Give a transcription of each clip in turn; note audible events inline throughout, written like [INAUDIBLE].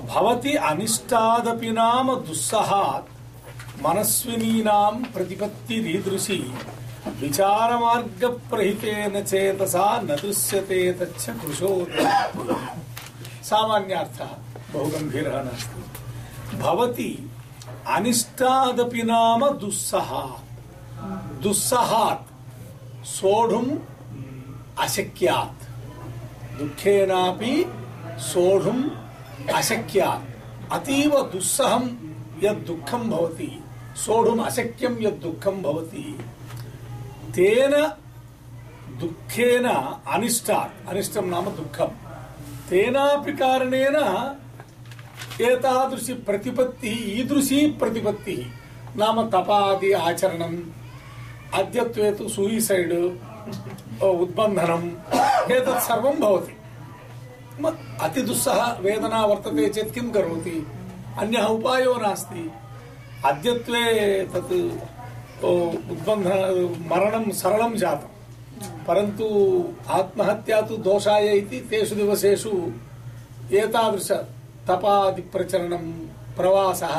भवति अनिष्टादपि नाम दुस्सहात्। मनस्विनीनां प्रतिपत्तिरीदृशी विचारमार्गप्रहितेन चेतसा न दृश्यते तच्च कृशो सामान्यार्थः बहु गम्भीरः नास्ति। भवति अनिष्टादपि नाम दुस्सहात्। दुस्सहात् सोढुम् अशक्यात्। दुःखेनापि सोढुम् अशक्यात् अतीव दुस्सहं यद् दुःखं भवति सोढुम् अशक्यं यद् दुःखं भवति तेन दुःखेन अनिष्टात् अनिष्टं नाम दुःखं तेनापि कारणेन एतादृशी प्रतिपत्तिः ईदृशी प्रतिपत्तिः नाम तपादि आचरणम् अद्यत्वे तु सूयिसैड् उद्बन्धनम् एतत् सर्वं भवति म- अतिदुस्सह वेदना वर्तते चेत् किं करोति अन्यः उपायो नास्ति अद्यत्वे तत् ओ, उद्बन्धन मरणं सरलं जातं परन्तु आत्महत्या तु दोषाय इति तेषु दिवसेषु एतादृश तपादिप्रचरणं प्रवासः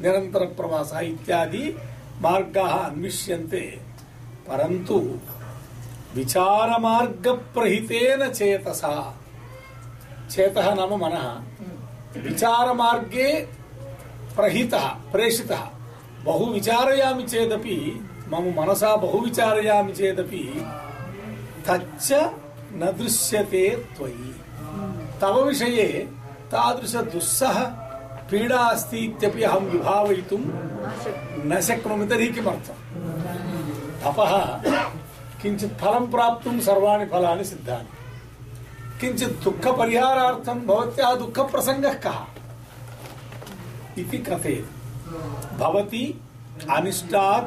निरन्तरप्रवासः इत्यादि मार्गाः अन्विष्यन्ते परन्तु विचारमार्गप्रहितेन चेतसा चेतः नाम मनः। विचारमार्गे प्रहितः, प्रेषितः। बहु विचारयामि चेदपि, मम मनसा बहु विचारयामि चेदपि, तच्च न दृश्यते त्वयि। तव विषये तादृश दुस्सह पीडा अस्ति इत्यपि अहं विभावयितुं न शक्नोमि। तर्हि किमर्थम्? तपः किञ्चित् फलं प्राप्तुं सर्वाणि फलानि सिद्धानि। किञ्चित् दुःखपरिहारार्थं भवत्याः दुःखप्रसङ्गः कः? इति कथयति भवति अनिष्टात्,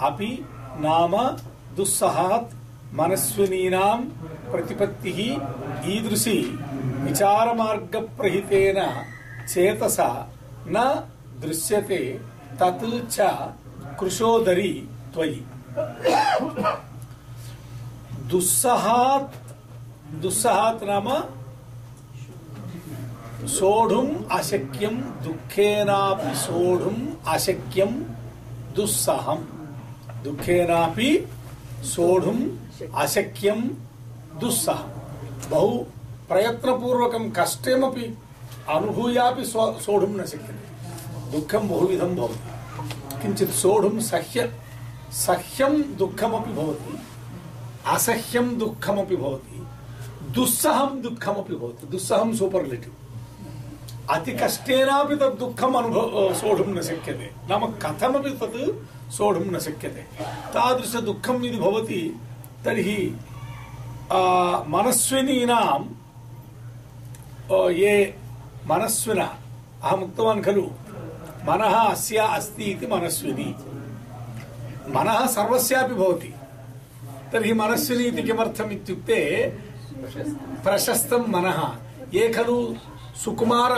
अपि नाम दुस्सहात्, मनस्विनीनां प्रतिपत्तिः ईदृशी, विचारमार्गप्रहितेन चेतसा न दृश्यते, तत् कृशोदरी त्वयि। दुस्सहात् दुस्सहात् नाम सोढुम् अशक्यं दुःखेनापि सोढुम् अशक्यं दुस्सहम् दुःखेनापि सोढुम् अशक्यं दुस्सहम्। बहु प्रयत्नपूर्वकं कष्टमपि अनुभूयापि सोढुं न शक्यते। दुःखं बहुविधं भवति। किञ्चित् सोढुं सह्य, सह्यं दुःखमपि भवति। असह्यं भवति। दुस्सहं दुःखमपि भवति दुस्सहं सूपर्लेटिव् अति कष्टेनापि तद् दुःखम् अनुभव सोढुं न शक्यते नाम कथमपि तत् सोढुं न शक्यते तादृशदुःखं यदि भवति तर्हि आ, मनस्विनीनां आ, ये मनस्विनः अहम् उक्तवान् खलु मनः अस्य अस्ति इति मनस्विनी मनः सर्वस्यापि भवति तर्हि मनस्विनी इति किमर्थम् इत्युक्ते प्रशस्तं मनः ये खलु सुकुमार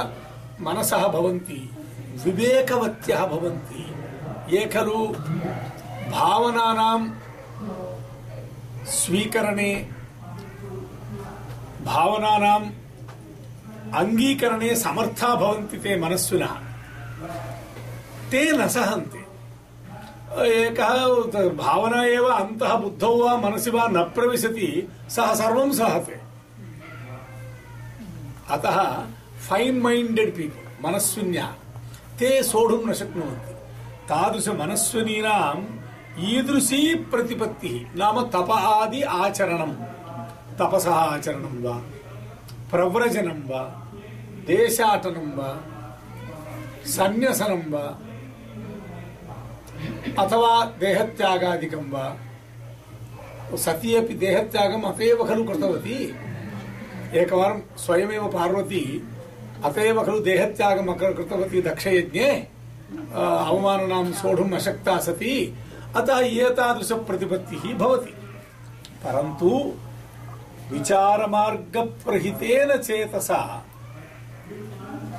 मनसः भवन्ति विवेकवत्यः भवन्ति ये खलु भावनानां स्वीकरणे भावनानाम् अङ्गीकरणे समर्था भवन्ति ते मनस्विनः ते न सहन्ति एकः भावना एव अन्तः बुद्धौ वा मनसि वा न प्रविशति सः सर्वं सहते अतः फैन् मैण्डेड् पीपल् मनस्विन्यः ते सोढुं न शक्नुवन्ति तादृशमनस्विनीनाम् ईदृशी प्रतिपत्तिः नाम तप आदि आचरणं तपसः आचरणं वा प्रव्रजनं वा देशाटनं वा सन्न्यसनं वा अथवा देहत्यागादिकं वा। सती अपि देहत्यागम् अत एव खलु कृतवती। एकवारं स्वयमेव पार्वती अत एव खलु देहत्यागम् कृतवती दक्षयज्ञे। अवमाननां सोढुम् अशक्ता सती। अतः एतादृशप्रतिपत्तिः भवति। परन्तु विचारमार्गप्रहितेन चेतसा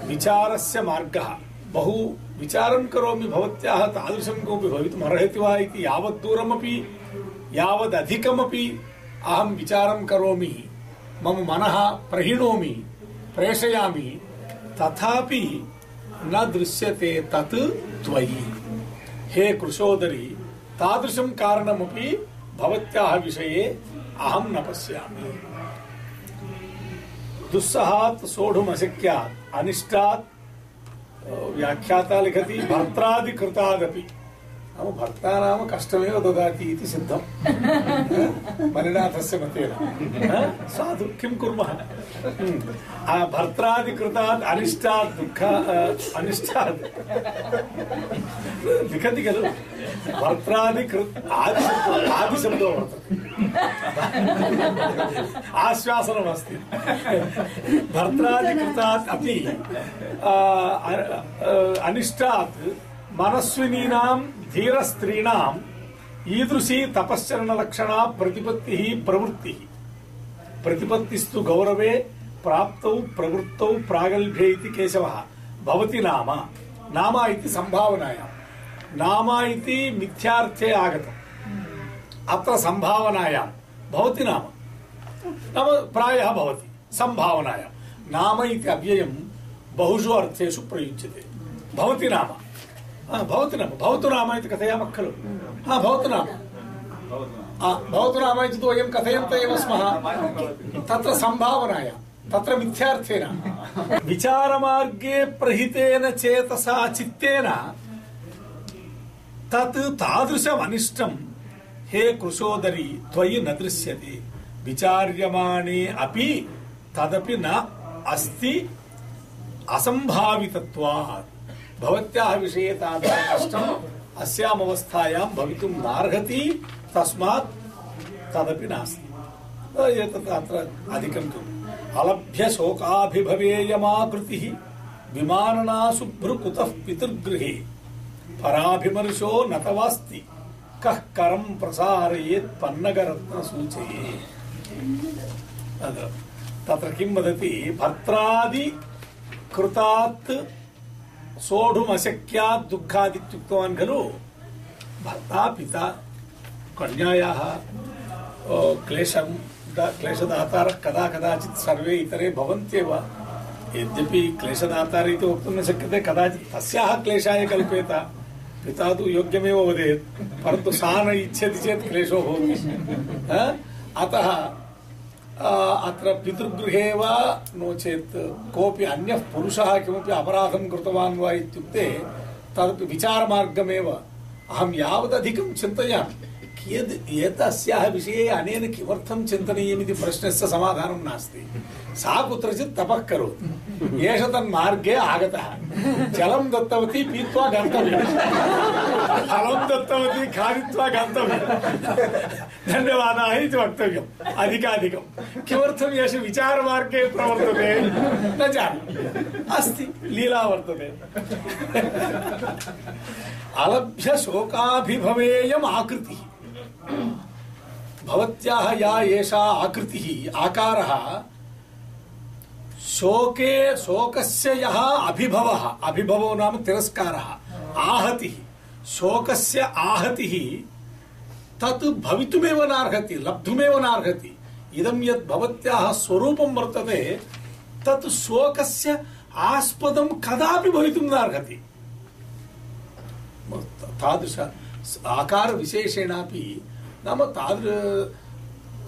विचारस्य मार्गः बहु विचारं करोमि, भवत्याः तादृशं कोऽपि भवितुम् अर्हति वा इति यावत् दूरमपि यावदधिकमपि अहं विचारं करोमि। मम मनः प्रहिणोमि, प्रेषयामि। तथापि न दृश्यते तत् त्वयि। हे कृशोदरी, तादृशं कारणमपि भवत्याः विषये अहं न पश्यामि। दुस्सहात्, सोढुमशक्यात्, अनिष्टात् व्याख्याता लिखति भर्त्रादिकृतादपि नाम भर्ता नाम कष्टमेव ददाति इति सिद्धं मलिनाथस्य [LAUGHS] मतेन साधु किं कुर्मः? भर्त्रादिकृतात् अनिष्टात् दुःख अनिष्टात्। लिखति खलु? भर्त्रादिकृत् आदिशब्दो आदिशब्दो वर्तते। आश्वासनमस्ति। भर्त्रादिकृतात् अपि अनिष्टात् मनस्विनीनां धीरस्त्रीणाम् ईदृशी तपश्चरणलक्षणा प्रतिपत्तिः प्रवृत्तिः प्रतिपत्तिस्तु गौरवे प्राप्तौ प्रवृत्तौ प्रागल्भ्ये इति केशवः भवति नाम नाम इति सम्भावनायां नाम इति मिथ्यार्थे आगतम् अत्र सम्भावनायां भवति नाम नाम प्रायः भवति सम्भावनायां नाम इति अव्ययं बहुषु अर्थेषु प्रयुज्यते भवति नाम भवतु नाम भवतु नाम इति कथयामः खलु हा भवतु नाम भवतु नाम इति तु वयं कथयन्त एव स्मः तत्र सम्भावनाया तत्र मिथ्यार्थेन विचारमार्गे प्रहितेन चेतसा चित्तेन तत् तादृशमनिष्टं हे कृशोदरी त्वयि न दृश्यते विचार्यमाणे अपि तदपि न अस्ति असम्भावितत्वात् भवत्याः विषये तादृशं कष्टम् अस्याम् अवस्थायां भवितुं नार्हति, तस्मात् तदपि नास्ति। एतत् अत्र अधिकं पितृगृहे। पराभिमर्शो न तवास्ति, कः करं प्रसारयेत् पन्नगरत्नसूचये तत्र किं वदति? भर्त्रादि कृतात् सोढुमशक्यात् दुःखादित्युक्तवान् खलु? भर्ता पिता कन्यायाः क्लेशं क्लेशदातारः कदा कदाचित् सर्वे इतरे भवन्त्येव। यद्यपि क्लेशदातार इति वक्तुं न शक्यते, कदाचित् तस्याः क्लेशाय कल्पेत पिता तु योग्यमेव वदेत्, परन्तु सा न इच्छति चेत् क्लेशो भवति अतः अत्र पितृगृहे वा? नो चेत् कोऽपि अन्यः पुरुषः किमपि अपराधं कृतवान् वा इत्युक्ते तदपि विचारमार्गमेव। अहं यावदधिकं चिन्तयामि। कियद् एतस्याः विषये अनेन किमर्थं चिन्तनीयमिति प्रश्नस्य समाधानं नास्ति। सा कुत्रचित् तपः करोति। एष तन्मार्गे आगतः। जलं दत्तवती पीत्वा गन्तव्यं फलं दत्तवती खादित्वा गन्तव्यं धन्यवादाः इति वक्तव्यम्। अधिकाधिकं किमर्थम् एष विचारमार्गे प्रवर्तते? न जाने अस्ति, लीला वर्तते। अलभ्य शोकाभिभवेयम् आकृतिः। भवत्याः या एषा आकृतिः, आकारः, शोके, शोकस्य यः अभिभवः, अभिभवो नाम तिरस्कारः, आहतिः, शोकस्य आहतिः, तत् भवितुमेव नार्हति, लब्धुमेव नार्हति। इदं यत् भवत्याः स्वरूपं वर्तते, तत् शोकस्य आस्पदं कदापि भवितुं नार्हति। तादृश आकारविशेषेणापि नाम तादृ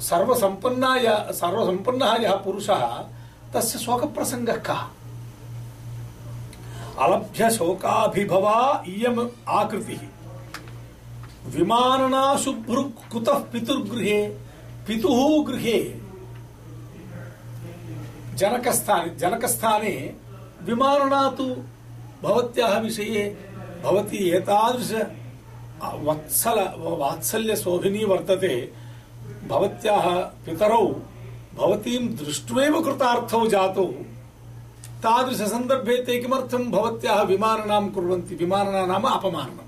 सर्वसम्पन्नाय सर्वसम्पन्नः यः पुरुषः तस्य शोकप्रसङ्गः कः? अलभ्य शोकाभिभवा इयम् आकृतिः। विमानना शुभ्रु कुतः पितुर्गृहे? पितुः गृहे। जनकस्थाने जनकस्थाने विमानना तु भवत्याः विषये भवती एतादृश वत्सल वात्सल्यशोभिनी वर्तते। भवत्याः पितरौ भवतीं दृष्ट्वेव कृतार्थौ जातौ। तादृशसन्दर्भे ते किमर्थं भवत्याः विमाननां कुर्वन्ति? विमानना नाम अपमाननं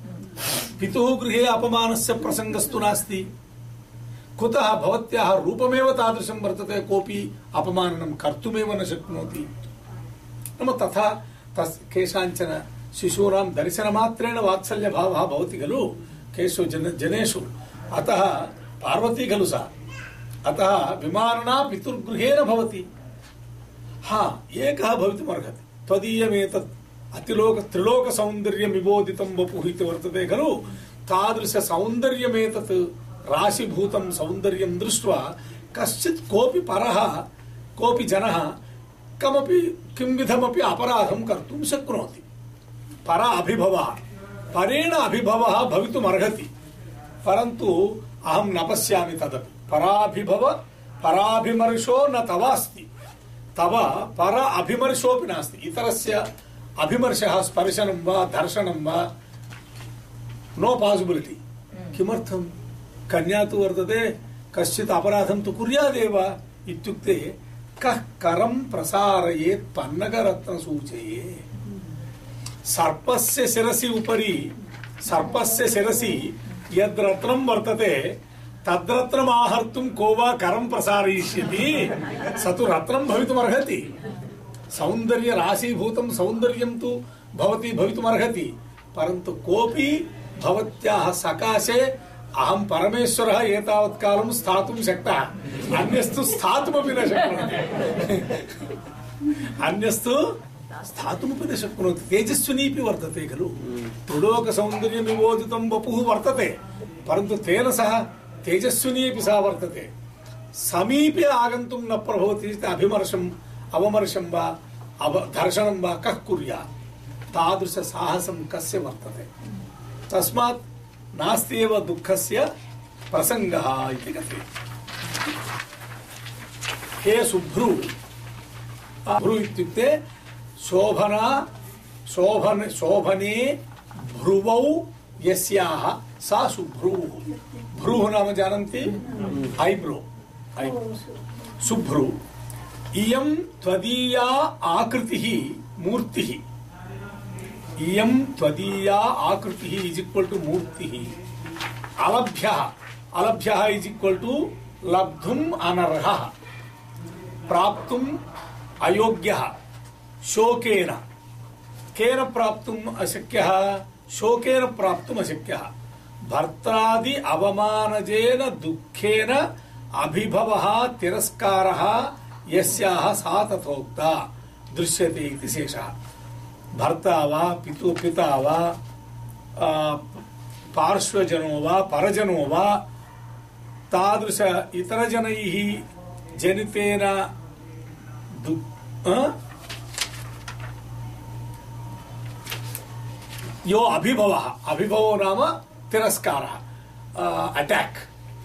पितुः गृहे अपमानस्य प्रसङ्गस्तु नास्ति। कुतः भवत्याः रूपमेव तादृशं वर्तते? कोऽपि अपमाननं कर्तुमेव न शक्नोति। नाम तथा तस् केषाञ्चन शिशूनां दर्शनमात्रेण वात्सल्यभावः भवति खलु? केषु जन जनेषु। अतः पार्वती खलु सा। अतः विमानना पितुर्गृहेण भवति। हा, एकः भवितुमर्हति त्वदीयमेतत् अतिलोक त्रिलोक सौन्दर्य विबोधितं वपुः इति वर्तते खलु? तादृश सौन्दर्यमेतत् राशिभूतं सौन्दर्यं दृष्ट्वा कश्चित् कोऽपि परः, कोऽपि जनः, कमपि किंविधमपि अपराधं कर्तुं शक्नोति। पर अभिभवः परेण अभिभवः भवितुमर्हति परन्तु अहं न पश्यामि तदपि पराभिभव पराभिमर्शो न तवास्ति तव पर अभिमर्शोऽपि नास्ति इतरस्य अभिमर्शः स्पर्शनं वा धर्षणं वा नो पासिबिलिटि किमर्थं कन्या तु वर्तते कश्चित् अपराधं तु कुर्यादेव इत्युक्ते कः करं प्रसारयेत् पन्नगरत्नसूचये सर्पस्य शिरसि उपरि, सर्पस्य शिरसि यद् रत्नं वर्तते, तद्रत्नम् आहर्तुं को वा करं प्रसारयिष्यति, स तु रत्नं भवितुमर्हति। सौन्दर्य राशीभूतं सौन्दर्यं तु भवति भवितुमर्हति, परन्तु कोऽपि भवत्याः सकाशे अहं परमेश्वरः एतावत् स्थातुं शक्तः, अन्यस्तु स्थातुमपि न शक्नोति। अन्यस्तु स्थातुमपि न शक्नोति तेजस्विनीपि वर्तते खलु? त्रिलोकसौन्दर्यविमोदितं वपुः वर्तते, परन्तु तेन सह तेजस्विनी अपि सा वर्तते। समीपे आगन्तुं न प्रभवति चेत् अभिमर्शम् वा, अव दर्शनं वा कः कुर्यात्? तादृशसाहसं कस्य वर्तते? तस्मात् नास्ति एव दुःखस्य प्रसङ्गः इति कथ्यते। हे सुभ्रु, भ्रु इत्युक्ते शोभना, शोभन, शोभने, भ्रुवौ यस्याः। सा सुभ्रुः भ्रूः नाम जानन्ति? ऐब्रो सुभ्रु। इयं त्वदीया आकृतिः, मूर्तिः। इयं त्वदीया आकृतिः इज़ इक्वल टू मूर्तिः। अलभ्यः। अलभ्यः इज़ इक्वल टू लब्धुम् अनर्हः। प्राप्तुम् अयोग्यः। शोकेन। केन प्राप्तुम् अशक्यः? शोकेन प्राप्तुम् अशक्यः। भर्त्रादि अवमानजेन दुःखेन अभिभवः तिरस्कारः यस्याः सा तथोक्ता दृश्यते इति शेषः। भर्ता वा, पितु, पिता वा पार्श्वजनो वा, परजनो वा, तादृश इतरजनैः जनितेन यो अभिभवः। अभिभवो नाम तिरस्कारः। अटैक्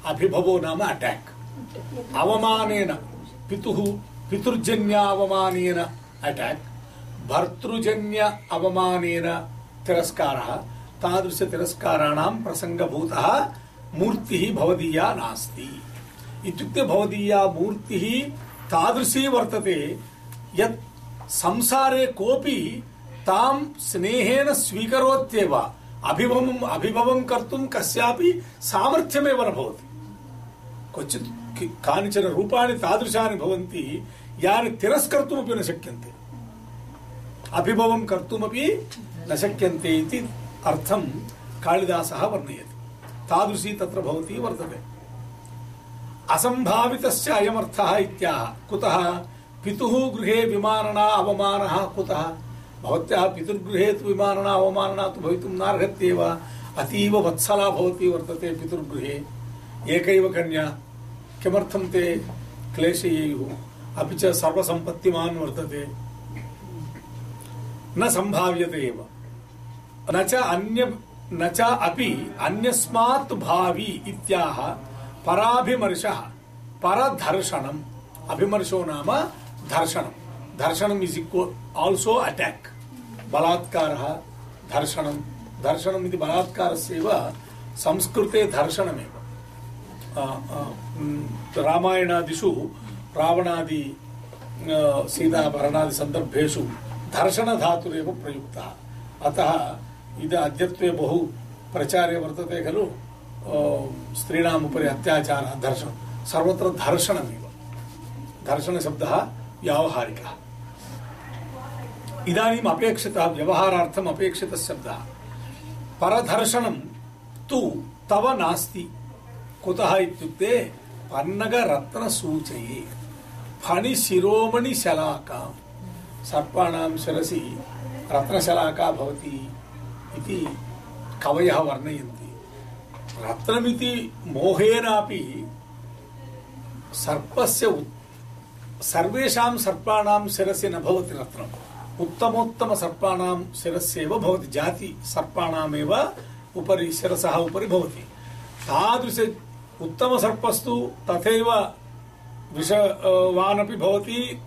अभिभवो नाम अटैक् अवमानेन, पितुः पितृजन्यावमानेन अटैक् भर्तृजन्य अवमानेन तिरस्कारः। तादृश तिरस्काराणां प्रसङ्गभूतः मूर्तिः भवदीया नास्ति। भवदीया मूर्तिः तादृशी वर्तते, यत् संसारे कोऽपि तां स्नेहेन स्वीकरोत्येव। अभिभवम् अभिभवं कर्तुं कस्यापि सामर्थ्यमेव न भवति। क्वचित् कानिचन रूपाणि तादृशानि भवन्ति, यानि तिरस्कर्तुमपि न शक्यन्ते। अभिभवं कर्तुमपि न शक्यन्ते इति अर्थं कालिदासः वर्णयति। तादृशी तत्र भवती वर्तते। असम्भावितस्य अयमर्थः इत्याह। कुतः? पितुः गृहे विमानना अवमानः कुतः? भवत्याः पितृगृहे तु विमानना, अवमानना तु भवितुं नार्हत्येव। अतीव वत्सला भवती वर्तते पितृगृहे। एकैव कन्या, किमर्थं ते क्लेशयेयुः? अपि च सर्वसम्पत्तिमान् वर्तते। न संभाव्यते एव। न च अन्य, न च अपि अन्यस्मात् भावी इत्याह पराभिमर्शः, परधर्षणम्। अभिमर्शो नाम धर्षणम्। धर्षणम् इस् इक्वल् आल्सो अटैक् बलात्कारः धर्षणम् धर्षणम् इति बलात्कारस्यैव संस्कृते धर्षणमेव रामायणादिषु रावणादि सीताभरणादि सन्दर्भेषु दर्शनधातुरेव प्रयुक्तः अतः इद अद्यत्वे बहु प्रचारे वर्तते खलु स्त्रीणाम् उपरि अत्याचारः दर्शनं सर्वत्र धर्षणमेव धर्षणशब्दः व्यावहारिकः इदानीम् अपेक्षितः व्यवहारार्थम् अपेक्षितः शब्दः परधर्षणं तु तव नास्ति कुतः इत्युक्ते पन्नगरत्नसूचये फणिशिरोमणिशलाकाम् सर्पाणां शिरसि रत्नशलाका भवति इति कवयः वर्णयन्ति रत्नमिति मोहेनापि सर्पस्य उत्- सर्वेषां सर्पाणां शिरसि न भवति रत्नम् उत्तमोत्तमसर्पाणां शिरस्येव भवति, जाति सर्पाणामेव उपरि शिरसः उपरि भवति। तादृश उत्तमसर्पस्तु तथैव विषवानपि भवति,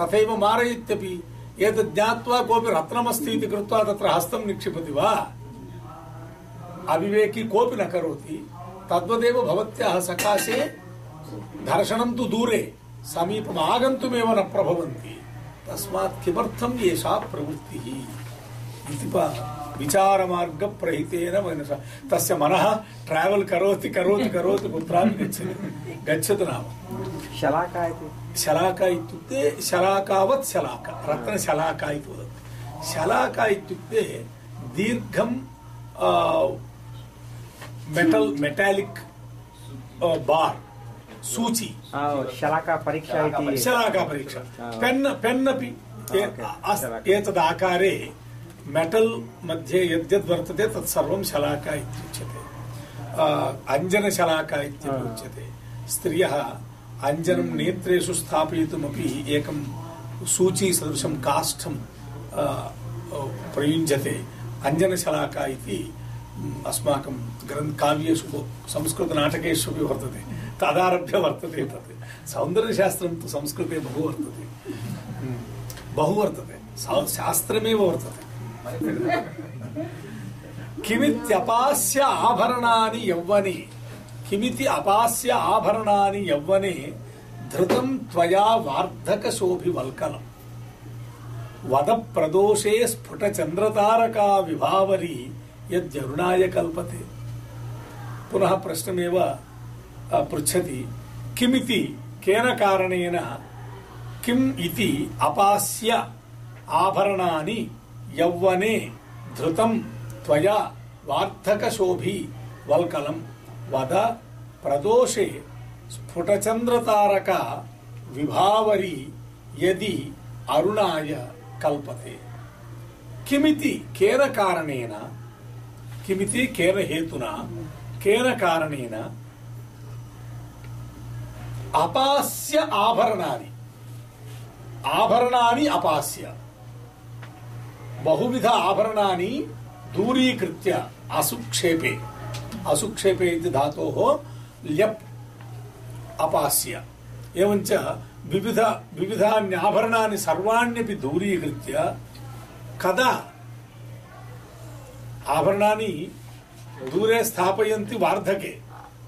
तथैव मारयत्यपि। एतत् ज्ञात्वा कोऽपि रत्नमस्ति इति कृत्वा तत्र हस्तं निक्षिपति वा? अविवेकी कोऽपि न करोति। तद्वदेव भवत्याः सकाशे दर्शनं तु दूरे समीपम् आगन्तुमेव न प्रभवन्ति। तस्मात् किमर्थम् एषा प्रवृत्तिः? इति विचारमार्गप्रहितेन मनसा तस्य मनः ट्रावेल् करोति करोति करोति कुत्रापि गच्छति। गच्छतु नाम। शलाका इति। शलाका इत्युक्ते शलाकावत् शलाका रत्नशलाका इति वदन्ति शलाका इत्युक्ते दीर्घं मेटल् मेटालिक् बार्। सूची। आ, शलाका परीक्षा इति शलाका परीक्षा. पेन् पेन् अपि. एतदाकारे मेटल् मध्ये यद्यद् वर्तते तत्सर्वं शलाका इत्युच्यते। अञ्जनशलाका इत्यपि Ah. उच्यते। स्त्रियः अञ्जनं नेत्रेषु स्थापयितुमपि एकं सूचीसदृशं काष्ठं प्रयुञ्जते। अञ्जनशलाका इति अस्माकं ग्रन्थ काव्येषु संस्कृतनाटकेषु अपि वर्तते। तदारभ्य वर्तते तत्। सौन्दर्यशास्त्रं तु संस्कृते बहु वर्तते। बहु वर्तते। शास्त्रमेव वर्तते। किमित्यपास्य आभरणानि यौवने। किमिति अपास्य आभरणानि यौवने धृतं त्वया वार्धकशोभिवल्कलम्। वद प्रदोषे स्फुटचन्द्रतारका विभावरी यद्यरुणाय कल्पते। पुनः प्रश्नमेव अ, पृच्छति किमिति केन कारणेन किम् इति अपास्य आभरणानि यौवने धृतं त्वया वार्धकशोभी वल्कलं वद प्रदोषे स्फुटचन्द्रतारका विभावरी यदि अरुणाय कल्पते किमिति केन कारणेन किमिति केन हेतुना केन कारणेन अपास्य आभरणानि आभरणानि अपास्य बहुविध आभरणानि दूरीकृत्य असुक्षेपे असुक्षेपे इति धातोः ल्यप् अपास्य एवञ्च विविध विविधान्याभरणानि सर्वाण्यपि दूरीकृत्य कदा आभरणानि दूरे स्थापयन्ति वार्धके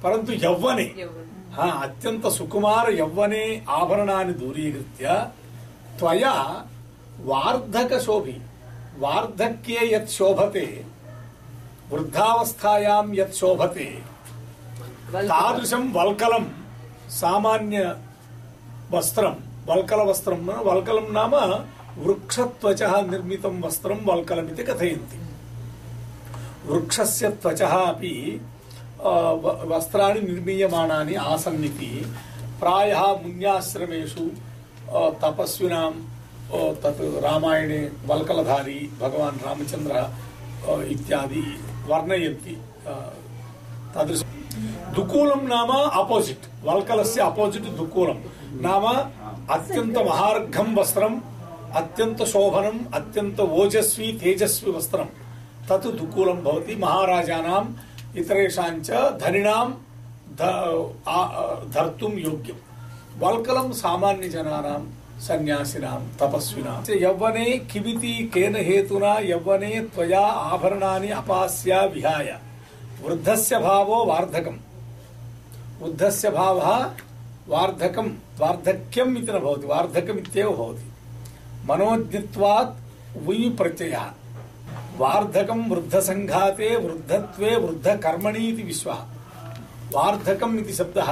परन्तु यौवने हा अत्यन्त सुकुमार यौवने आभरणानि दूरीकृत्य त्वया वार्धकशोभि वार्धक्ये यत् शोभते वृद्धावस्थायां यत् शोभते तादृशं वल्कलं सामान्य वस्त्रं वल्कलवस्त्रं वल्कलं नाम वृक्षत्वचः निर्मितं वस्त्रं वल्कलमिति कथयन्ति वृक्षस्य त्वचः अपि अ, వస్త్రాన్ని నిర్మీయమానాన్ని ఆసన్నితి. ప్రాయ మున్యాశ్రమేషు తపస్వినాం తత్ రామాయణే వల్కలధారి భగవాన్ రామచంద్ర ఇత్యాది వర్ణయంతి తదృశ దుకూలం నామ ఆపోజిట్ వల్కలస్య ఆపోజిట్ దుకూలం. నామ అత్యంత మహార్ఘం వస్త్రం అత్యంత శోభనం అత్యంత ఓజస్వి తేజస్వి వస్త్రం. తత్ దుకూలం భవతి మహారాజానాం. वस्त्रं तत् दुकूलं भवति महाराजानाम् इतरेषां च धनिनां धर्तुं योग्यं वल्कलं सामान्यजनानां सन्यासिनां, तपस्विनां। यौवने किमिति केन हेतुना, यौवने त्वया आभरणानि विहाय। वृद्धस्य भावो वार्धकम्। वृद्धस्य भावः वार्धकं वार्धक्यम् इति न भवति भवति। मनोज्ञत्वात् वार्धकं वृद्धसङ्घाते वृद्धत्वे वृद्धकर्मणि इति विश्वः वार्धकम् इति शब्दः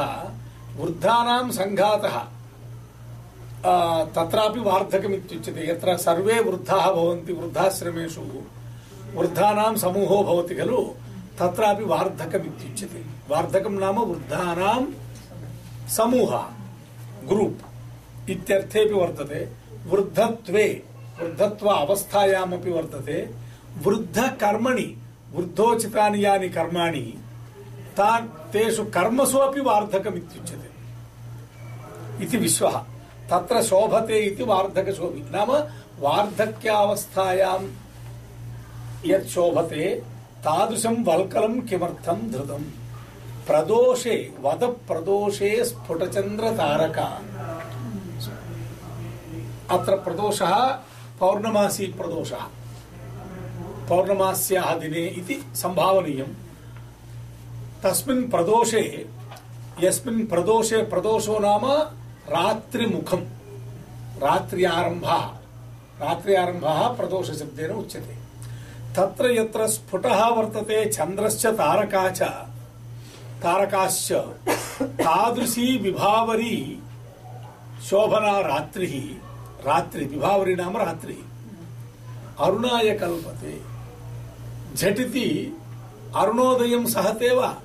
वृद्धानां सङ्घातः आ, तत्रापि वार्धकम् इत्युच्यते यत्र सर्वे वृद्धाः भवन्ति वृद्धाश्रमेषु वृद्धानां समूहो भवति खलु तत्रापि वार्धकम् इत्युच्यते वार्धकं नाम वृद्धानां समूहः ग्रूप् इत्यर्थेपि वर्तते वृद्धत्वे वृद्धत्व अवस्थायामपि वर्तते वृद्धकर्मणि वृद्धोचितानि यानि कर्माणि, तान् तेषु कर्मसु अपि वार्धकमित्युच्यते। इति विश्वः। तत्र शोभते इति वार्धकशोभि। नाम वार्धक्यावस्थायां यत् शोभते, तादृशं वल्कलं किमर्थं धृतम् प्रदोषे वद प्रदोषे स्फुटचन्द्रतारका। अत्र प्रदोषः पौर्णमासी प्रदोषः। पौर्णमास्याः दिने इति सम्भावनीयम् तस्मिन् प्रदोषे, यस्मिन् प्रदोषे प्रदोषो नाम रात्रिमुखम्। रात्र्यारम्भः। रात्र्यारम्भः प्रदोषशब्देन उच्यते। तत्र यत्र स्फुटः वर्तते, चन्द्रश्च तारका च, तारकाश्च तादृशी विभावरी शोभना रात्रिः। रात्रि विभावरी नाम रात्रिः। अरुणाय कल्पते। झटिति अरुणोदयं सहते वा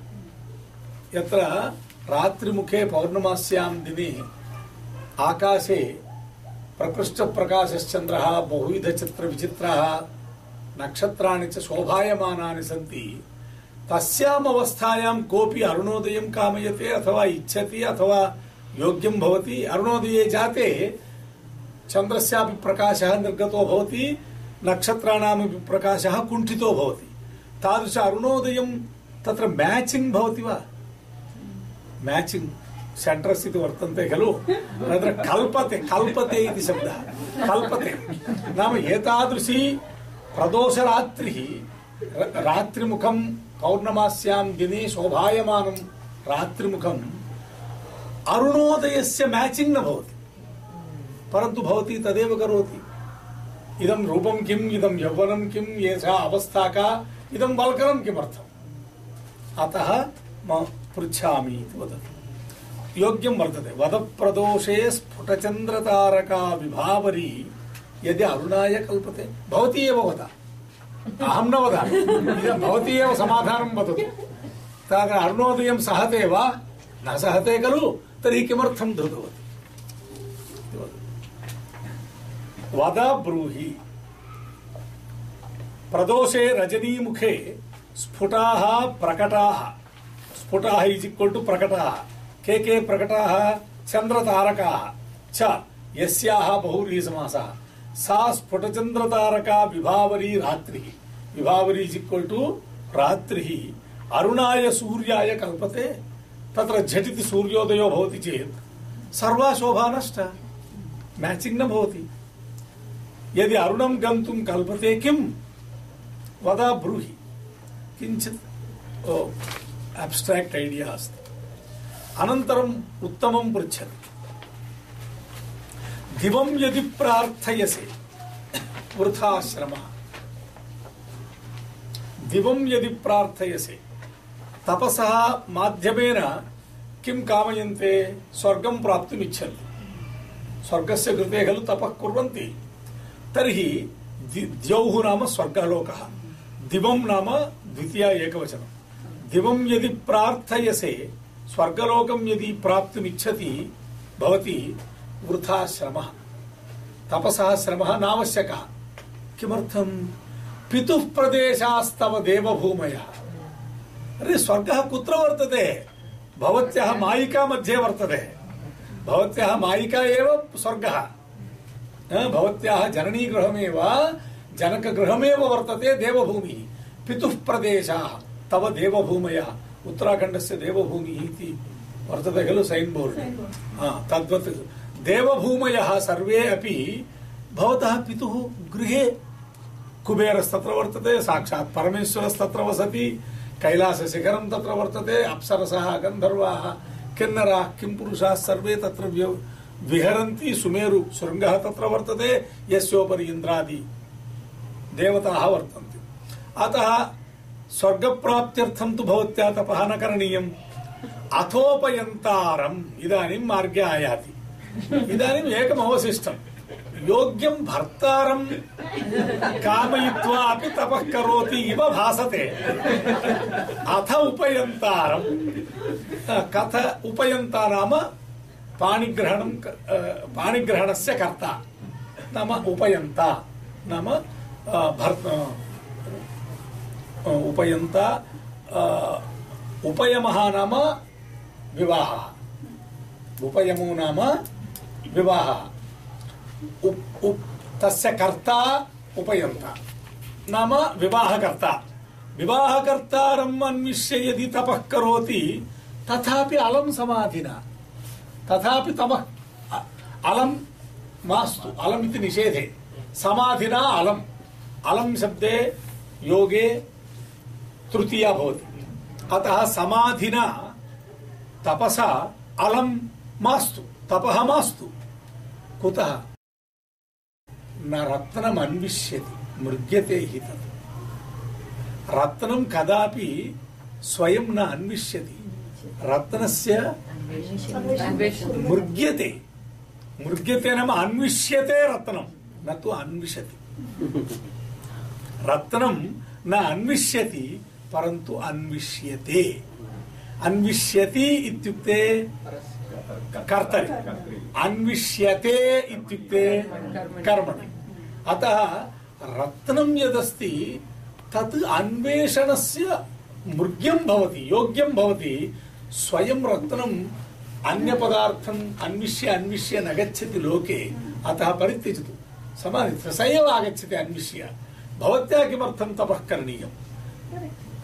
रात्रिमुखे पौर्णमास्यां दिने आकाशे प्रकृष्टप्रकाशश्चन्द्रः, बहुविधचित्रविचित्राः, नक्षत्राणि च शोभायमानानि सन्ति। तस्याम् अवस्थायां कोऽपि अरुणोदयं कामयते अथवा इच्छति अथवा योग्यं भवति। अरुणोदये जाते चन्द्रस्यापि प्रकाशः निर्गतो भवति। नक्षत्राणामपि प्रकाशः कुण्ठितो भवति। तादृश अरुणोदयं तत्र मैचिंग भवति वा? मैचिंग सेण्टर्स् इति वर्तन्ते खलु? तत्र कल्पते कल्पते इति शब्दः। कल्पते। नाम एतादृशी प्रदोषरात्रिः, रात्रिमुखं पौर्णमास्यां दिने शोभायमानं रात्रिमुखम् अरुणोदयस्य मैचिंग न भवति। परन्तु भवती तदेव करोति। इदं रूपं किम्, इदं यौवनं किम् एषा अवस्था का, इदं वल्कलं किमर्थम्? अतः म पृच्छामि इति वदति। योग्यं वर्तते। वदप्रदोषे स्फुटचन्द्रतारका विभावरी यदि अरुणाय कल्पते। भवती एव वद। अहं न वदामि। भवती एव समाधानं वदतु। तत्र सहते वा? न सहते खलु? तर्हि किमर्थं धृतवती? वद ब्रूहि प्रदोषे रजनीमुखे स्फुटाः प्रकटाः। स्फुटाः इस् इक्वल् टु प्रकटाः। के के प्रकटाः? चन्द्रतारकाः च यस्याः बहुव्रीहिसमासः सा स्फुटचन्द्रतारका विभावरी रात्रिः। विभावरी इस् इक्वल् टु रात्रिः। अरुणाय सूर्याय कल्पते, तत्र झटिति सूर्योदयो भवति चेत्। सर्वा शोभा नष्टा। मैचिंग न भवति। यदि अरुणं गन्तुं कल्पते किं? वद ब्रूहि। किञ्चित् अब्स्ट्राक्ट् ऐडिया अस्ति। अनन्तरम् उत्तमं पृच्छति। दिवं यदि प्रार्थयसे वृथा श्रमः दिवं यदि प्रार्थयसे, तपसः माध्यमेन किं कामयन्ते, स्वर्गं प्राप्तुम् इच्छन्ति स्वर्गस्य कृते खलु तपः कुर्वन्ति। तर्हि द्यौः नाम स्वर्गलोकः। दिवं नाम द्वितीया एकवचनं। दिवं यदि प्रार्थयसे, स्वर्गलोकं यदि प्राप्तुमिच्छति, भवति वृथा श्रमः तपसः श्रमः नावश्यकः। किमर्थं पितुः प्रदेशास्तव देवभूमयः। अरे, स्वर्गः कुत्र वर्तते? भवत्याः मायिका मध्ये वर्तते। भवत्याः मायिका एव स्वर्गः। भवत्याः जननीगृहमेव जनकगृहमेव वर्तते देवभूमिः। पितुः प्रदेशाः तव देवभूमयः। उत्तराखण्डस्य देवभूमिः इति वर्तते खलु सैन् बोर्ड् तद्वत् देवभूमयः सर्वे अपि भवतः पितुः गृहे कुबेरस्तत्र वर्तते साक्षात् परमेश्वरस्तत्र वसति कैलासशिखरं तत्र वर्तते अप्सरसः गन्धर्वाः किन्नराः किंपुरुषाः सर्वे तत्र व्य- विहरन्ति सुमेरु शृङ्गः तत्र वर्तते, यस्योपरि इन्द्रादि देवताः वर्तन्ते। अतः स्वर्गप्राप्त्यर्थं तु भवत्या तपः न करणीयम्। अथोपयन्तारम्, इदानीं मार्गे आयाति। इदानीम् एकमवशिष्टम्। योग्यं भर्तारं कामयित्वा अपि तपः करोति इव भासते। अथ उपयन्तारं कथ उपयन्ता नाम पाणिग्रहणं पाणिग्रहणस्य कर्ता नाम उपयन्ता नाम भर् उपयन्ता उपयमः नाम विवाहः। उपयमो नाम विवाहः। उप, उप, तस्य कर्ता उपयन्ता नाम विवाहकर्ता। विवाहकर्तारम् अन्विष्य यदि तपः करोति तथापि अलं समाधिना। तथापि तपः अ- अलं मास्तु अलम् इति निषेधे समाधिना अलम् अलं शब्दे योगे तृतीया भवति अतः समाधिना तपसा अलं मास्तु तपः मास्तु कुतः न रत्नम् अन्विष्यति मृग्यते हि तत् रत्नं कदापि स्वयं न अन्विष्यति रत्नस्य मृग्यते मृग्यते नाम अन्विष्यते रत्नं न तु अन्विषति रत्नं न अन्विष्यति परन्तु अन्विष्यते अन्विष्यति इत्युक्ते कर्तरि अन्विष्यते इत्युक्ते कर्मणि अतः रत्नं यदस्ति तत् अन्वेषणस्य मृग्यं भवति योग्यं भवति स्वयं रत्नम् अन्यपदार्थम् अन्विष्य अन्विष्य न गच्छति लोके अतः परित्यजतु समाधि स एव आगच्छति अन्विष्य भवत्या किमर्थं तपः करणीयम्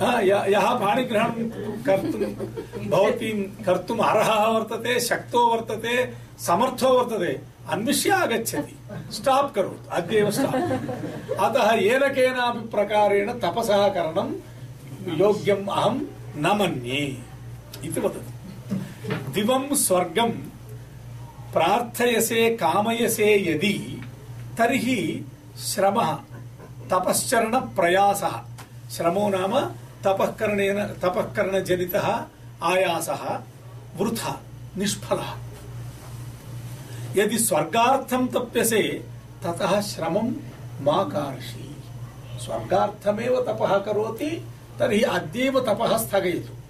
हा, य- यः पाणिग्रहणं कर्तुं भवतीं कर्तुम् अर्हः वर्तते शक्तो वर्तते समर्थो वर्तते अन्विष्य आगच्छति स्टाप् करोतु अद्यैव स्टाप् अतः येन केनापि इति वदति। दिवं स्वर्गं प्रार्थयसे, कामयसे यदि, तर्हि श्रमः तपश्चरणप्रयासः श्रमो नाम तपःकरणेन, तपःकरणजनितः आयासः, वृथा, निष्फलः। यदि स्वर्गार्थं तप्यसे, ततः श्रमं मा कार्षि स्वर्गार्थमेव तपः करोति, तर्हि अद्यैव तपः स्थगयतु।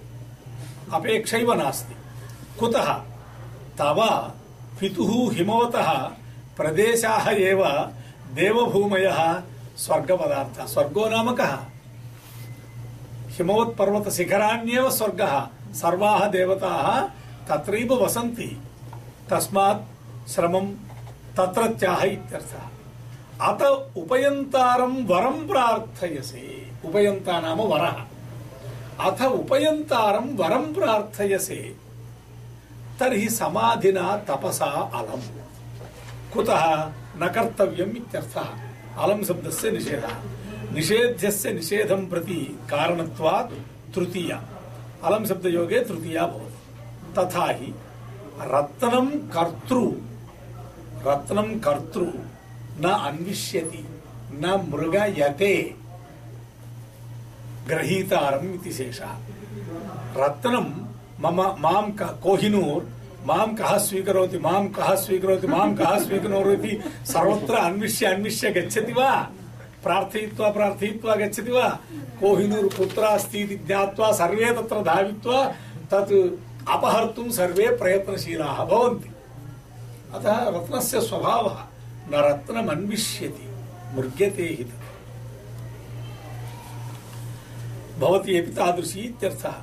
अपेक्षैव नास्ति कुतः? तव पितुः हिमवतः प्रदेशाः एव स्वर्गो नाम कः? हिमवत्पर्वतशिखराण्येव स्वर्गः। सर्वाः देवताः तत्रैव वसन्ति। तस्मात् श्रमं तत्रत्याः अत उपयन्तारं वरं प्रार्थयसे। उपयन्ता नाम वरः। अथ उपयन्तारं वरं प्रार्थयसे तर्हि समाधिना तपसा अलम् कुतः न कर्तव्यम् इत्यर्थः अलम् शब्दस्य निषेधः निषेध्यस्य निषेधं प्रति कारणत्वात् तृतीया अलम् शब्दयोगे तृतीया भवति तथा हि रत्नं कर्तृ रत्नं कर्तृ न अन्विष्यति न मृगयते ग्रहीतारम् इति शेषः। रत्नं मम, माँ क- कोहिनूर्, माँ कः स्वीकरोति कः स्वीकरोति कः स्वीकरोति सर्वत्र अन्विष्य अन्विष्य गच्छति वा? प्रार्थयित्वा प्रार्थयित्वा गच्छति वा? कोहिनूर् कुत्र अस्ति इति ज्ञात्वा, सर्वे तत्र धावित्वा तत् अपहर्तुं सर्वे प्रयत्नशीलाः भवन्ति। अतः रत्नस्य स्वभावः न रत्नम् अन्विष्यति मृग्यते हि तत्। भवति अपि तादृशी इत्यर्थः।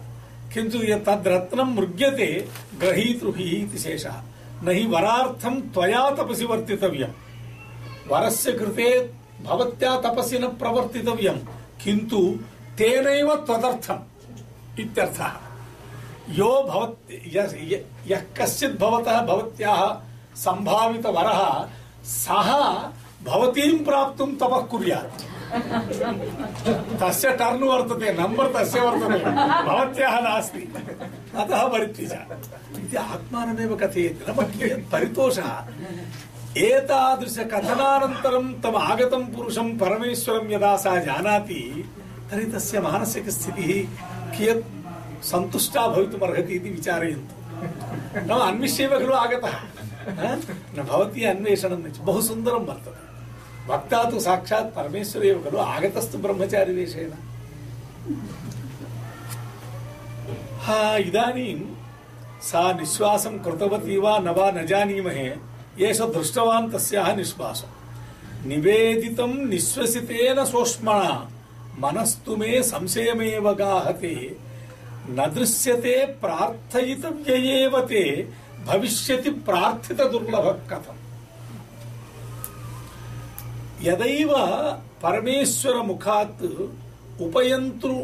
किन्तु यत् तद्रत्नं मृग्यते ग्रहीतृभिः इति शेषः। न हि वरार्थं त्वया तपसि वर्तितव्यम्। वरस्य कृते भवत्या तपसि न प्रवर्तितव्यं किन्तु तेनैव त्वदर्थम् इत्यर्थः। यो भवत् यः कश्चित् भवतः, भवत्याः सम्भावितवरः, सः तपः कुर्यात्। तस्य टर्न् वर्तते नम्बर् तस्य वर्तते। भवत्याः नास्ति। अतः परित्यज। इति आत्मानमेव कथयति। नाम कियत् परितोषः। एतादृशकथनानन्तरं तम् आगतं पुरुषं परमेश्वरं यदा सा जानाति, तर्हि तस्य मानसिकस्थितिः कियत् सन्तुष्टा भवितुमर्हति इति विचारयन्तु। नाम अन्विष्यैव खलु आगतः। न भवती अन्वेषणं बहु सुन्दरं वर्तते। वक्ता तो साक्षात परमेश्वर एव खलु आगतस्तु ब्रह्मचारिवेशेन हा इदानीं सा निःश्वासं कृतवती वा न वा न जानीमहे एष दृष्टवान तस्याह निश्वास निवेदितं निःश्वसितेन सोष्मणा मनस्तु मे संशयमेव गाहते न दृश्यते प्रार्थयितव्ययेव ते भविष्यति प्रार्थितदुर्लभः कथम యదైవ పరమేశ్వర ముఖాత్ ఉపయంతృ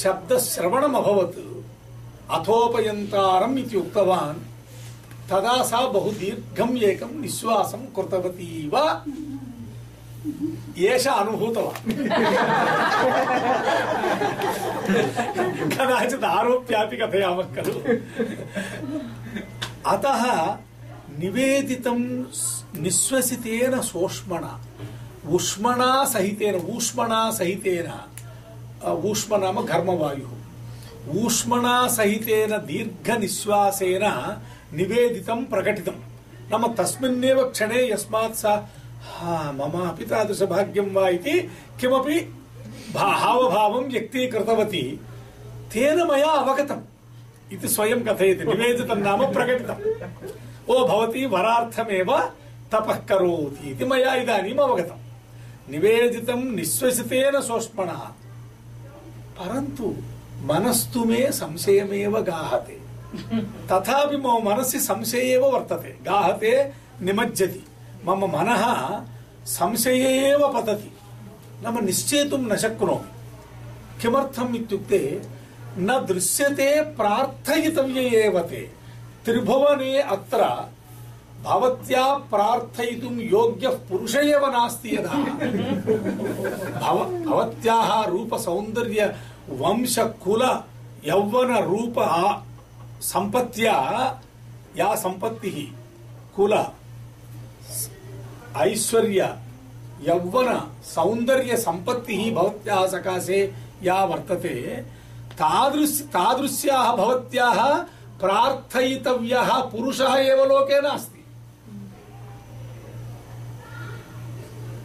శబ్ద శ్రవణం అభవత్ అథోపయంతారం ఇది ఉక్తవాన్. తదా సా బహు దీర్ఘం ఏకం నిశ్వాసం కృతవతీవ. ఏష అనుభూతవాన్. కదాచిత్ ఆరోప్యాపి కథయామः ఖలు. అత నివేదితం నిశ్వసితేన సోష్మణ. ऊष्मणा सहितेन ऊष्मणा सहितेन ऊष्म नाम घर्मवायुः। ऊष्मणा सहितेन दीर्घनिःश्वासेन निवेदितं प्रकटितं। नाम तस्मिन्नेव क्षणे यस्मात् सा, हा मम अपि तादृशभाग्यं वा इति किमपि हावभावं व्यक्तीकृतवती। तेन मया अवगतम्। इति स्वयं कथयति। निवेदितं नाम प्रकटितम्। ओ, भवती वरार्थमेव तपः करोति इति मया इदानीम् अवगतम्। निवेदित निश्वसितेन सोष्मण परंतु मनस्तु मे संशयमेव गाहते। तथापि मम मनसि संशय एव वर्तते। गाहते, निमज्जति। मम मनः संशये पतति। नाम निश्चेतुं न शक्नोमि। किमर्थम् इत्युक्ते, न दृश्यते, प्रार्थयितव्य एव ते। त्रिभुवने अत्र भवत्या प्रार्थयितुं योग्यः पुरुष एव नास्ति यदा। भव, भवत्याः रूपसौन्दर्य वंशकुल यौवनरूप सम्पत्त्या, या सम्पत्तिः कुल ऐश्वर्य यौवन सौन्दर्य सम्पत्तिः भवत्याः सकाशे या वर्तते, तादृश, तादृश्याः भवत्याः प्रार्थयितव्यः पुरुषः एव लोके नास्ति।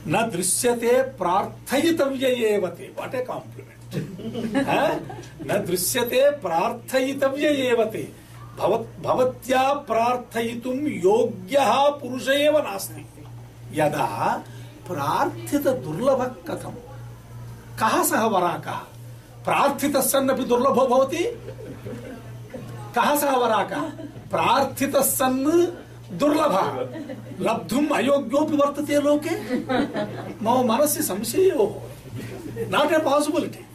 न दृश्यते प्रार्थयितव्य एव ते ए न दृश्यते प्रार्थयितव्य एव ते भवत्, भवत्या योग्यः पुरुष एव नास्ति। यदा प्रार्थित दुर्लभः कथं? कः सः वराकः? प्रार्थितः सन्नपि दुर्लभो भवति? कः सः वराकः? प्रार्थितः सन् दुर्लभः। लब्धुम् अयोग्योऽपि वर्तते लोके। मम मनसि संशयो। नाट् ए पासिबिलिटि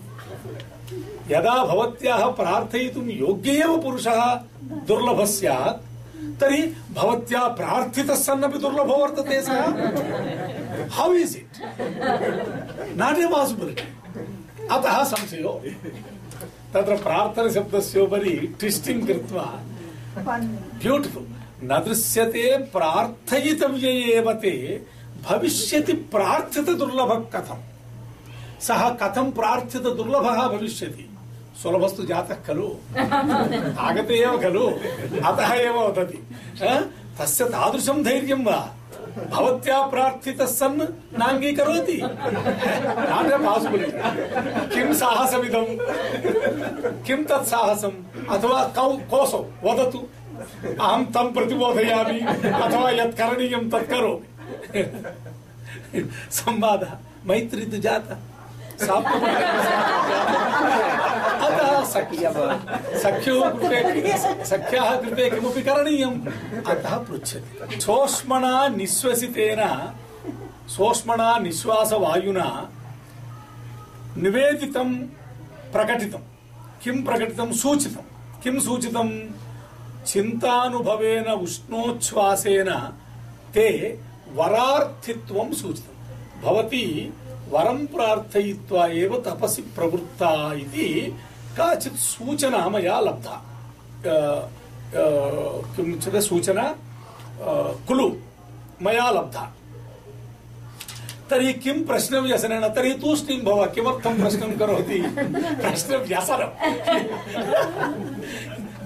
यदा भवत्याः प्रार्थयितुं योग्य एव पुरुषः दुर्लभः स्यात् तर्हि भवत्या प्रार्थितः सन्नपि दुर्लभो वर्तते सः। How is it not a possibility अतः संशयो। तत्र प्रार्थनशब्दस्योपरि ट्विस्टिङ्ग् कृत्वा। ब्यूटिफुल न दृश्यते प्रार्थयितव्य एव ते भविष्यति प्रार्थित दुर्लभः कथम् सः कथं प्रार्थित दुर्लभः भविष्यति सुलभस्तु जातः खलु आगते एव खलु अतः एव वदति ह? तस्य तादृशं धैर्यं वा भवत्या प्रार्थितः सन् नाङ्गीकरोति नाट् ए पासिबिलिटि किं साहसमिदं किं तत् साहसम् अथवा कौ कोसौ वदतु अहं तं प्रतिबोधयामि। अथवा यत् करणीयं तत् करोमि। संवादः। मैत्री तु जाता। अतः सख्य। सख्यो कृते सख्याः कृते किमपि करणीयम्। अतः पृच्छति। सोष्मणा निःश्वसितेन सोष्मणा निःश्वासवायुना निवेदितं प्रकटितं। किं प्रकटितं? सूचितं। किं सूचितं? चिन्तानुभवेन, उष्णोच्छ्वासेन, ते वरार्थित्वं सूचितं। भवती वरं प्रार्थयित्वा एव प्रवृत्ता इति काचित् सूचना मया लब्धा। किमुच्यते सूचना? कुलु मया लब्धा। तर्हि किं प्रश्नव्यसनेन? तर्हि तूष्णीं भव, किमर्थं प्रश्नं करोति? प्रश्नव्यसनम्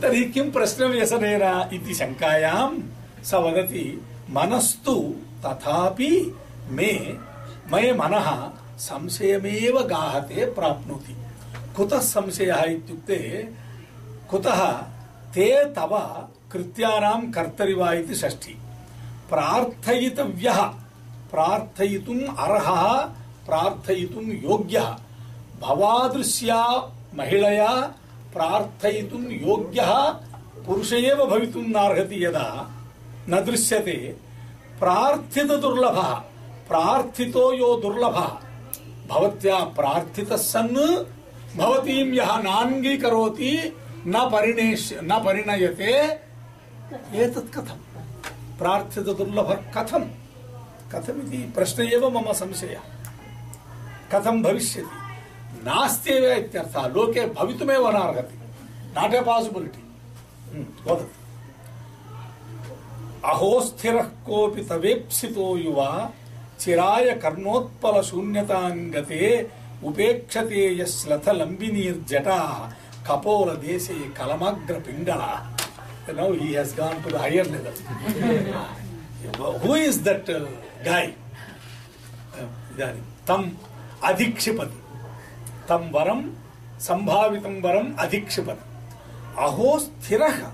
तर्हि किं प्रश्नव्यसनेन इति शङ्कायां स वदति, मनस्तु तथापि मे, मये मनः संशयमेव गाहते प्राप्नोति। कुतः संशयः इत्युक्ते, कुतः ते तव कृत्यानां कर्तरि वा इति षष्ठी। प्रार्थयितव्यः, प्रार्थयितुम् अर्हः प्रार्थयितुं योग्यः। भवादृश्या महिळया प्रार्थयितुं योग्यः पुरुष एव भवितुं नार्हति यदा, न दृश्यते। प्रार्थितदुर्लभः प्रार्थितो यो दुर्लभः। भवत्या प्रार्थितः सन्, भवतीं यः नाङ्गीकरोति, न परिणेश, न परिणयते। एतत् कथम्? प्रार्थितदुर्लभः कथम्? कथमिति प्रश्न एव मम संशयः। कथं भविष्यति? नास्त्येव लोके भवितुमेव नार्हति नाट् ए पासिबिलिटि वदतु। अहो स्थिरः कोऽपि तवेप्सितो युवा चिराय कर्णोत्पलशून्यतां गते उपेक्षते यश्लथलम्बिनीर्जटाः कपोलदेशे कलमग्रपिङ्गलाः Now he has gone to the higher level. [LAUGHS] Who is that uh, तं वरं संभावितं वरं अधिक्षिपति। अहो, स्थिरः।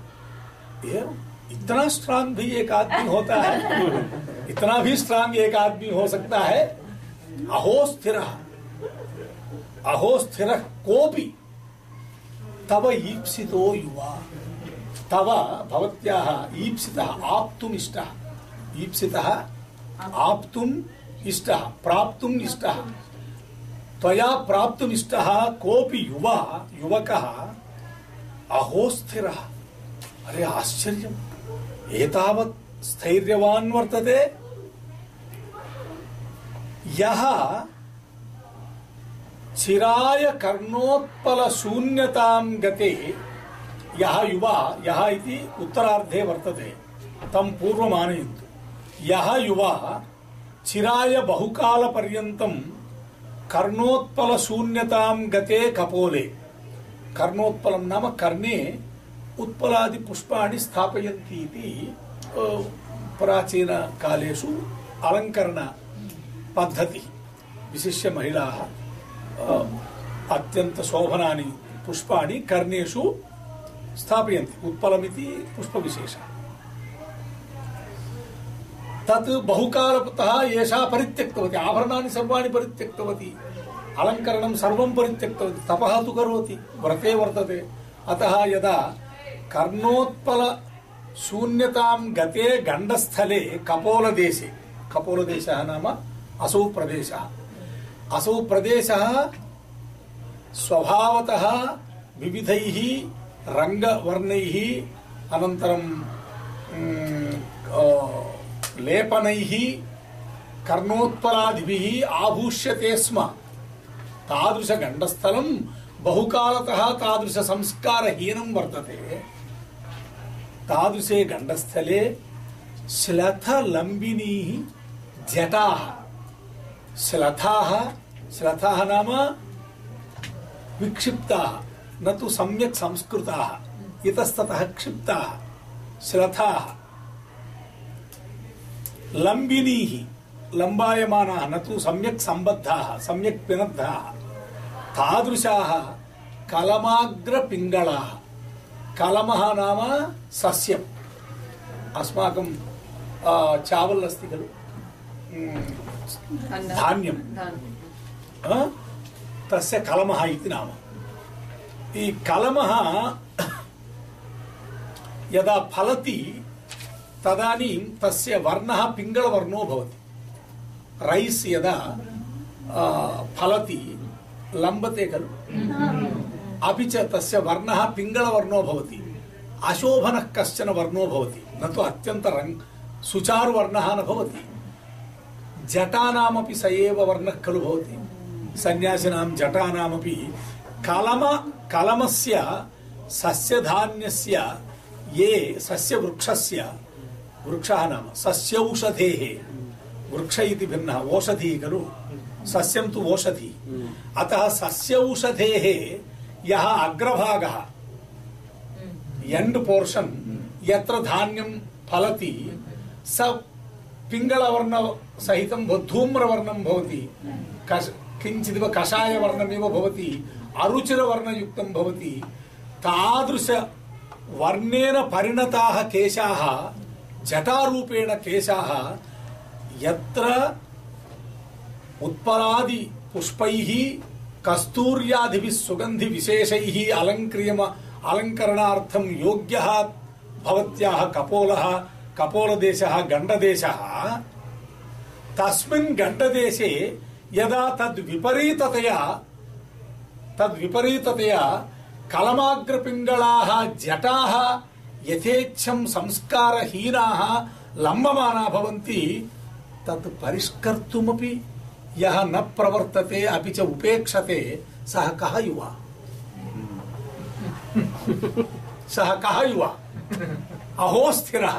इतना स्ट्रांग भी एक आदमी होता है, इतना भी स्ट्रांग एक आदमी हो सकता है। अहो, स्थिर। अहो, स्थिर कोपि। तव ईप्सितो युवा। तव भवत्याः ईप्सितः आप्तुमिष्टः ईप्सितः आप्तुम् इष्टः, प्राप्तुम् इष्टः। त्वया प्राप्तुम् इष्टः कोऽपि युवा, युवकः अहो अरे आश्चर्यम्। एतावत् स्थैर्यवान् वर्तते। यः चिराय कर्णोत्पल शून्यतां गते, यः युवा, यः इति उत्तरार्धे वर्तते, तं पूर्वमानयन्तु। यः युवा चिराय बहुकालपर्यन्तं कर्णोत्पलशून्यतां गते कपोले कर्णोत्पलं नाम कर्णे उत्पलादि पुष्पाणि स्थापयन्ति इति प्राचीनकालेषु पद्धतिः विशिष्य महिलाः अ, अत्यन्तशोभनानि पुष्पाणि कर्णेषु स्थापयन्ति उत्पलमिति पुष्पविशेषः तत् बहुकालतः एषा परित्यक्तवती आभरणानि सर्वाणि परित्यक्तवती अलङ्करणं सर्वं परित्यक्तवती तपः तु करोति व्रते वर्तते अतः यदा कर्णोत्पल शून्यतां गते गण्डस्थले कपोलदेशे कपोलदेशः नाम असौ प्रदेशः असौ प्रदेशः स्वभावतः विविधैः रङ्गवर्णैः अनन्तरं म्, अ, लेपनैः कर्णोत्पलादिभिः आभूष्यते स्म। तादृशगण्डस्थलं बहुकालतः तादृशसंस्कारहीनं वर्तते। तादृशे गण्डस्थले श्लथलम्बिनीः जटाः। श्लथाः श्लथाः नाम विक्षिप्ताः, न तु सम्यक् संस्कृताः। इतस्ततः क्षिप्ताः, श्लथाः। लम्बिनीः लम्बायमानाः न तु सम्यक् सम्बद्धाः सम्यक् पिनद्धाः तादृशाः कलमाग्रपिङ्गळाः कलमः नाम सस्यम् अस्माकं आ, चावल् अस्ति खलु म्, धान्यं आ, तस्य कलमः इति नाम ఈ కలమः यदा फलति तदानीं तस्य वर्णः पिङ्गलवर्णो भवति रैस् यदा आ, फलति लम्बते खलु अपि च तस्य वर्णः पिङ्गलवर्णो भवति अशोभनः कश्चन वर्णो भवति न तु अत्यन्तरङ् सुचारुवर्णः न भवति जटानामपि स एव वर्णः खलु भवति सन्यासिनां जटानामपि कलम कलमस्य सस्यधान्यस्य ये सस्यवृक्षस्य वृक्षः नाम सस्यौषधेः वृक्ष इति भिन्नः ओषधिः खलु सस्यं तु ओषधि अतः सस्यौषधेः यः अग्रभागः एण्ड् पोर्षन् यत्र धान्यं फलति स पिङ्गलवर्णसहितं भ- धूम्रवर्णं भवति कष किञ्चिदिव कषायवर्णमिव भवति अरुचिरवर्णयुक्तं भवति तादृशवर्णेन परिणताः జటారూపేణ కేశాः యత్ర ఉత్పలాది పుష్పైః కస్తూర్యాదిభిः సుగంధి విశేషైः అలంక్రియమ అలంకరణార్థం యోగ్యः భవత్యాः కపోలः కపోలదేశः గండదేశः తస్మిన్ గండదేశే యదా తద్విపరీతతయా తద్విపరీతతయా కలమాగ్రపింగళాः జటాः यथेच्छं संस्कारहीनाः लम्बमाना भवन्ति, तत् परिष्कर्तुमपि यः न प्रवर्तते, अपि च उपेक्षते, सः कः युवा? सः कः युवा? अहो, स्थिरः।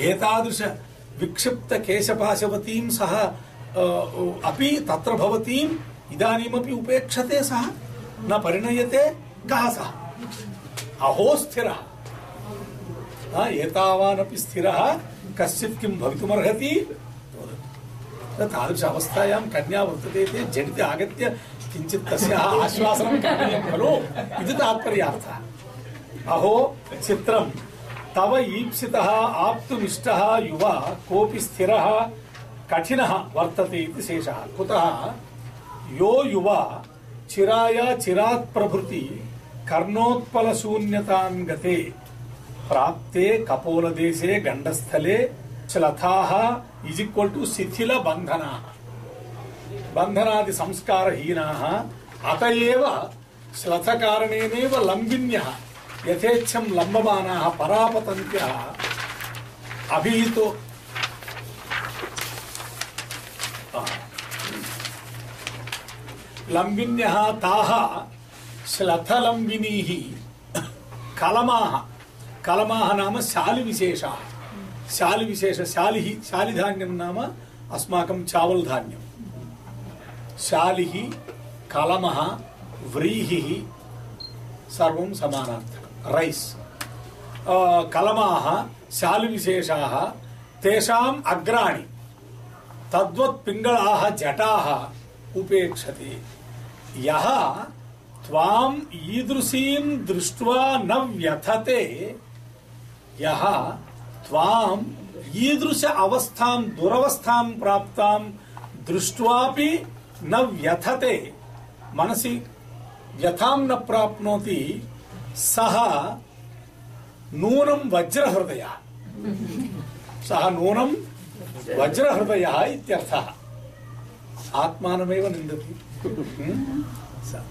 एतादृश विक्षिप्त केशपाशवतीं सः अपि तत्र भवतीम् इदानीमपि उपेक्षते सः? न परिणयते? कः सः? अहो स्थिरः। एतावानपि स्थिरः। कश्चित् किं तादृश अवस्थायां कन्या वर्तते चेत् झटिति आगत्य किञ्चित् तस्याः आश्वासनं करणीयं खलु? इति तात्पर्यार्थः। अहो, चित्रं। तव ईप्सितः, आप्तुमिष्टः युवा कोऽपि स्थिरः, कठिनः वर्तते इति शेषः। कुतः? यो युवा चिराया चिरात् प्रभृति कर्णोत्पलशून्यतां गते प्राप्ते कपोलदेशे गण्डस्थले श्लथाः इस् इक्वल् टु शिथिलबन्धनाः। बन्धनादि संस्कारहीनाः। अत एव श्लथकारणेनैव लम्बिन्यः, यथेच्छं लम्बमानाः परापतन्त्यः अभिहितो. लम्बिन्यः ताः श्लथलम्बिनीः। कलमाः। कलमाः नाम शालिविशेषाः। शालिविशेष, शालिः, शालिधान्यं नाम अस्माकं चावल् धान्यं शालिः, कलमः, व्रीहिः सर्वं समानार्थकं रैस्। कलमाः, शालिविशेषाः, तेषाम् अग्राणि। तद्वत् पिङ्गळाः, जटाः। उपेक्षते। यः त्वाम् ईदृशीं दृष्ट्वा न व्यथते। यः त्वाम् ईदृश अवस्थां दुरवस्थां प्राप्तां दृष्ट्वापि न व्यथते। मनसि व्यथां न प्राप्नोति। सः नूनं वज्रहृदयः। सः नूनं वज्रहृदयः इत्यर्थः। आत्मानमेव निन्दति।